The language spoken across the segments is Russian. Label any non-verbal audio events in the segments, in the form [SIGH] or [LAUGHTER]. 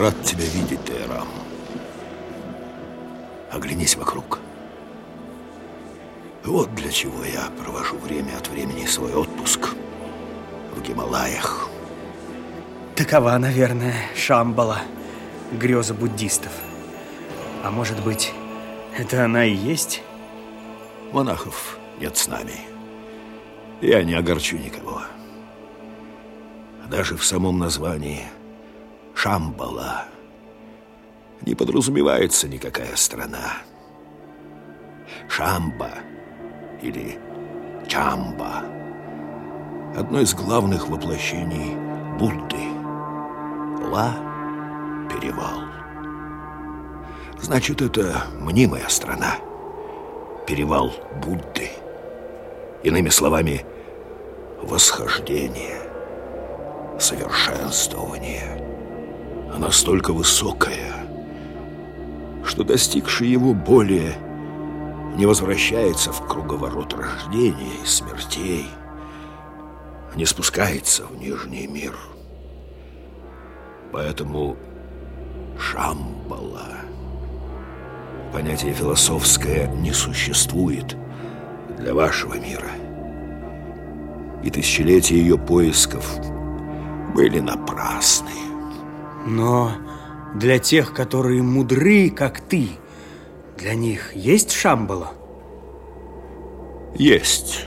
Рад тебя видеть, Тайрам. Оглянись вокруг. Вот для чего я провожу время от времени свой отпуск в Гималаях. Такова, наверное, Шамбала, греза буддистов. А может быть, это она и есть? Монахов нет с нами. Я не огорчу никого. Даже в самом названии Шамбала не подразумевается никакая страна. Шамба или Чамба – одно из главных воплощений Будды. Ла – перевал. Значит, это мнимая страна. Перевал Будды. Иными словами, восхождение, совершенствование. Настолько высокое, что достигший его более не возвращается в круговорот рождения и смертей, не спускается в нижний мир. Поэтому Шамбала, понятие философское, не существует для вашего мира. И тысячелетия ее поисков были напрасны. Но для тех, которые мудры, как ты, для них есть Шамбала? Есть,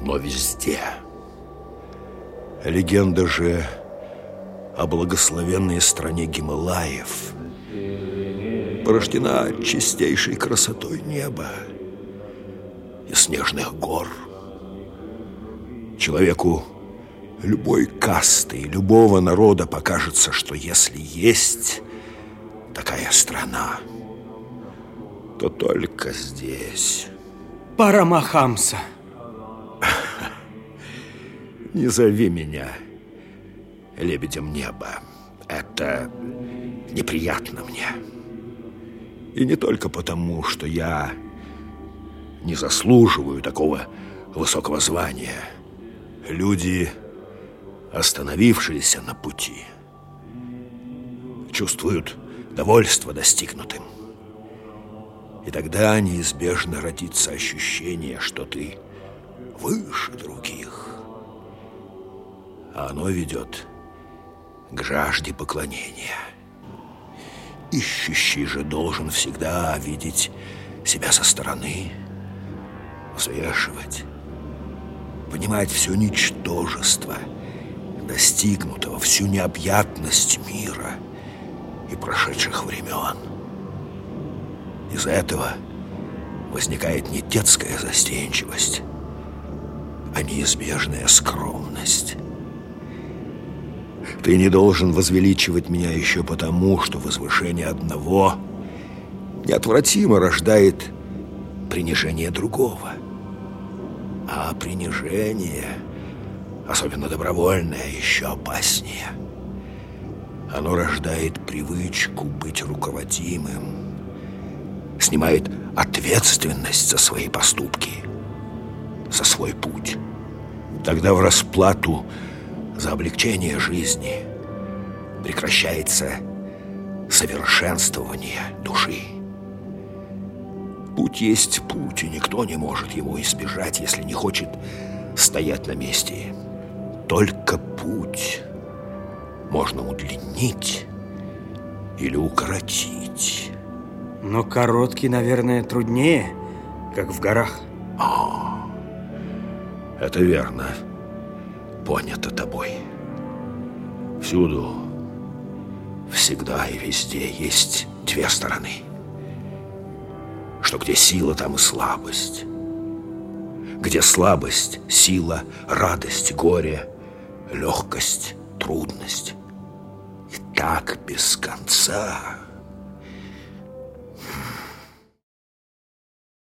но везде. Легенда же о благословенной стране Гималаев порождена чистейшей красотой неба и снежных гор. Человеку любой касты и любого народа покажется, что если есть такая страна, то только здесь. Парамахамса. [LAUGHS] Не зови меня лебедем неба. Это неприятно мне. И не только потому, что я не заслуживаю такого высокого звания. Люди, остановившиеся на пути, чувствуют довольство достигнутым. И тогда неизбежно родится ощущение, что ты выше других. А оно ведет к жажде поклонения. Ищущий же должен всегда видеть себя со стороны, взвешивать, понимать все ничтожество, достигнутого, всю необъятность мира и прошедших времен. Из-за этого возникает не детская застенчивость, а неизбежная скромность. Ты не должен возвеличивать меня еще потому, что возвышение одного неотвратимо рождает принижение другого. А принижение, особенно добровольное, еще опаснее. Оно рождает привычку быть руководимым, снимает ответственность за свои поступки, за свой путь. Тогда в расплату за облегчение жизни прекращается совершенствование души. Путь есть путь, и никто не может его избежать, если не хочет стоять на месте. Только путь можно удлинить или укоротить. Но короткий, наверное, труднее, как в горах. А, это верно. Понято тобой. Всюду, всегда и везде есть две стороны. Что где сила, там и слабость. Где слабость, сила, радость, горе, легкость, трудность. И так без конца.